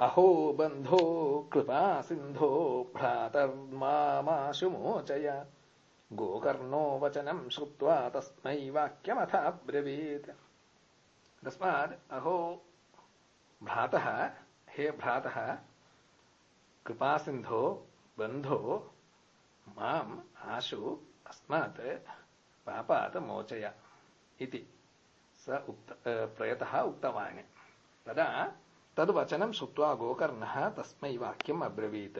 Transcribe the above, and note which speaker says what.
Speaker 1: अहो बन्धो कृपा सिन्धो भ्रातर्मामाशु मोचय गोकर्णो वचनम् श्रुत्वा तस्मै वाक्यमथाब्रवीत्। तस्मात् अहो भ्रातः, हे भ्रातः कृपासिन्धो बन्धो माम् आशु अस्मात् पापात् मोचय इति स उक्त प्रयतः उक्तवान्। तदा तद्वचनं श्रुत्वा गोकर्णः तस्मै वाक्यम् अब्रवीत्।